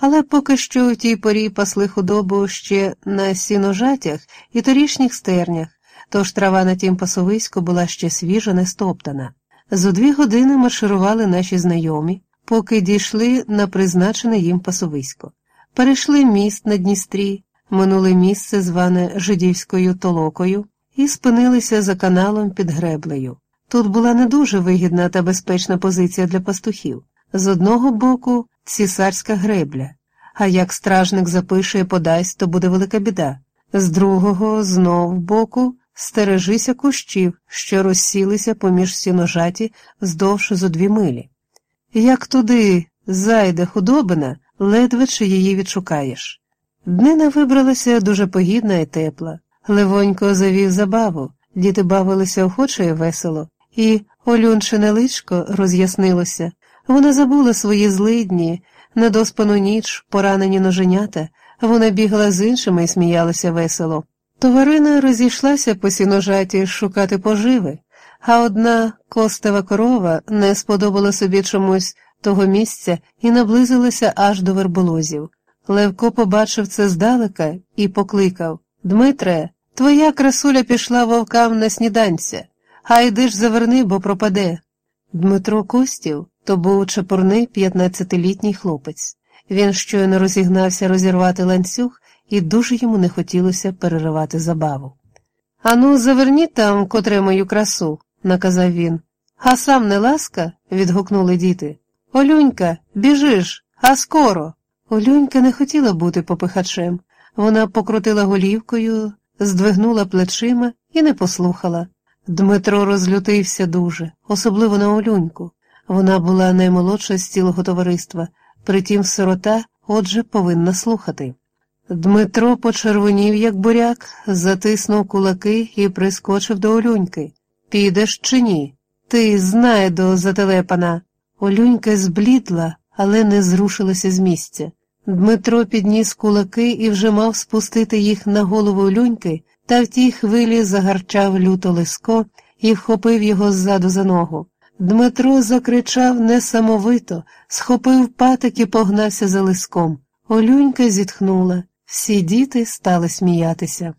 Але поки що у тій порі пасли худобу ще на сіножатях і торішніх стернях, тож трава на тім пасовиську була ще свіжа, не стоптана. Зо дві години марширували наші знайомі, поки дійшли на призначене їм пасовисько. Перейшли міст на Дністрі, минули місце, зване Жидівською толокою, і спинилися за каналом під греблею. Тут була не дуже вигідна та безпечна позиція для пастухів. З одного боку цісарська гребля, а як стражник запише подасть, то буде велика біда. З другого, знов боку, стережися кущів, що розсілися поміж сіножаті здовж зо дві милі. Як туди зайде худобина, ледве чи її відшукаєш. Днина вибралася дуже погідна і тепла. Левонько завів забаву, діти бавилися охоче і весело, і Олюнчине личко роз'яснилося. Вона забула свої злидні, недоспану ніч, поранені ноженята, вона бігла з іншими і сміялася весело. Товарина розійшлася по сіножаті шукати поживи, а одна костева корова не сподобала собі чомусь того місця і наблизилася аж до верболозів. Левко побачив це здалека і покликав Дмитре, твоя красуля пішла вовкам на сніданця, а йди ж заверни, бо пропаде. Дмитро Костів то був чепурний п'ятнадцятилітній хлопець. Він щойно розігнався розірвати ланцюг, і дуже йому не хотілося переривати забаву. Ану, заверніть там, котре мою красу, наказав він. А сам не ласка? відгукнули діти. Олюнька, біжиш, а скоро. Олюнька не хотіла бути попихачем. Вона покрутила голівкою, здвигнула плечима і не послухала. Дмитро розлютився дуже, особливо на Олюньку. Вона була наймолодша з цілого товариства, притім сирота, отже, повинна слухати. Дмитро почервонів, як буряк, затиснув кулаки і прискочив до Олюньки. Підеш чи ні? Ти знай до зателепана. Олюнька зблідла, але не зрушилася з місця. Дмитро підніс кулаки і вже мав спустити їх на голову Олюньки, та в тій хвилі загарчав люто лиско і вхопив його ззаду за ногу. Дмитро закричав несамовито, схопив патик і погнався за лиском. Олюнька зітхнула, всі діти стали сміятися.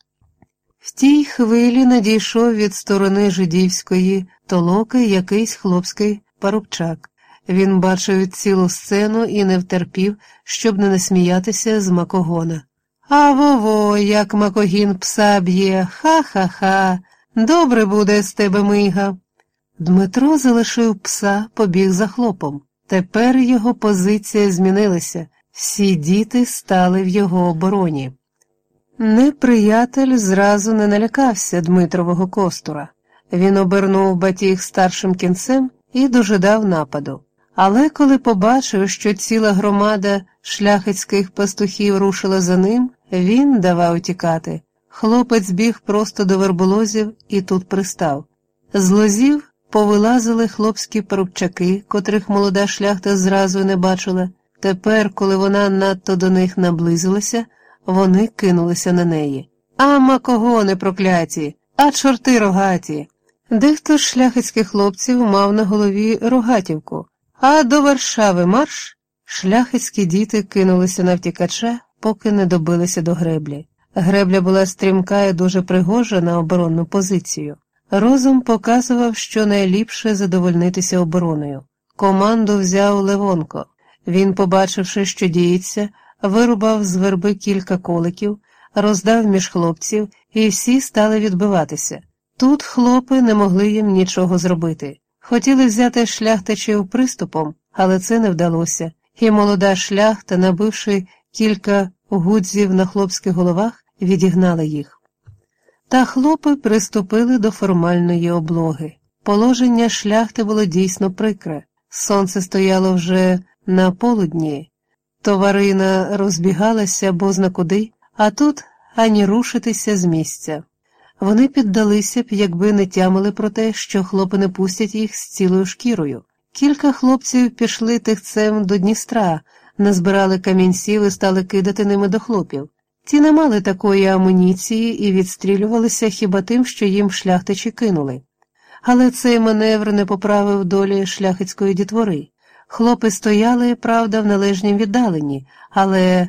В тій хвилі надійшов від сторони жидівської толоки якийсь хлопський парубчак. Він бачив цілу сцену і не втерпів, щоб не насміятися з макогона. А вово, як макогін пса б'є, ха-ха-ха, добре буде з тебе мига. Дмитро залишив пса, побіг за хлопом. Тепер його позиція змінилася, всі діти стали в його обороні. Неприятель зразу не налякався Дмитрового костура. Він обернув батіг старшим кінцем і дожидав нападу. Але коли побачив, що ціла громада шляхетських пастухів рушила за ним, він давав тікати. Хлопець біг просто до верболозів і тут пристав. З лозів повилазили хлопські парубчаки, котрих молода шляхта зразу не бачила. Тепер, коли вона надто до них наблизилася, вони кинулися на неї. А макогони прокляті, а чорти рогаті. Дехто з шляхетських хлопців мав на голові рогатівку, а до Варшави марш шляхетські діти кинулися на втікача, поки не добилися до греблі. Гребля була стрімка і дуже пригожа на оборонну позицію. Розум показував, що найліпше задовольнитися обороною. Команду взяв Левонко. Він, побачивши, що діється, вирубав з верби кілька коликів, роздав між хлопців, і всі стали відбиватися. Тут хлопи не могли їм нічого зробити. Хотіли взяти шляхтичів приступом, але це не вдалося, і молода шляхта, набивши кілька гудзів на хлопських головах, відігнала їх. Та хлопи приступили до формальної облоги. Положення шляхти було дійсно прикре. Сонце стояло вже на полудні, товарина розбігалася бозна куди, а тут ані рушитися з місця. Вони піддалися б, якби не тямили про те, що хлопи не пустять їх з цілою шкірою. Кілька хлопців пішли тихцем до Дністра, назбирали камінців і стали кидати ними до хлопів. Ті не мали такої амуніції і відстрілювалися хіба тим, що їм шляхтичі кинули. Але цей маневр не поправив долі шляхетської дітвори. Хлопи стояли, правда, в належнім віддаленні, але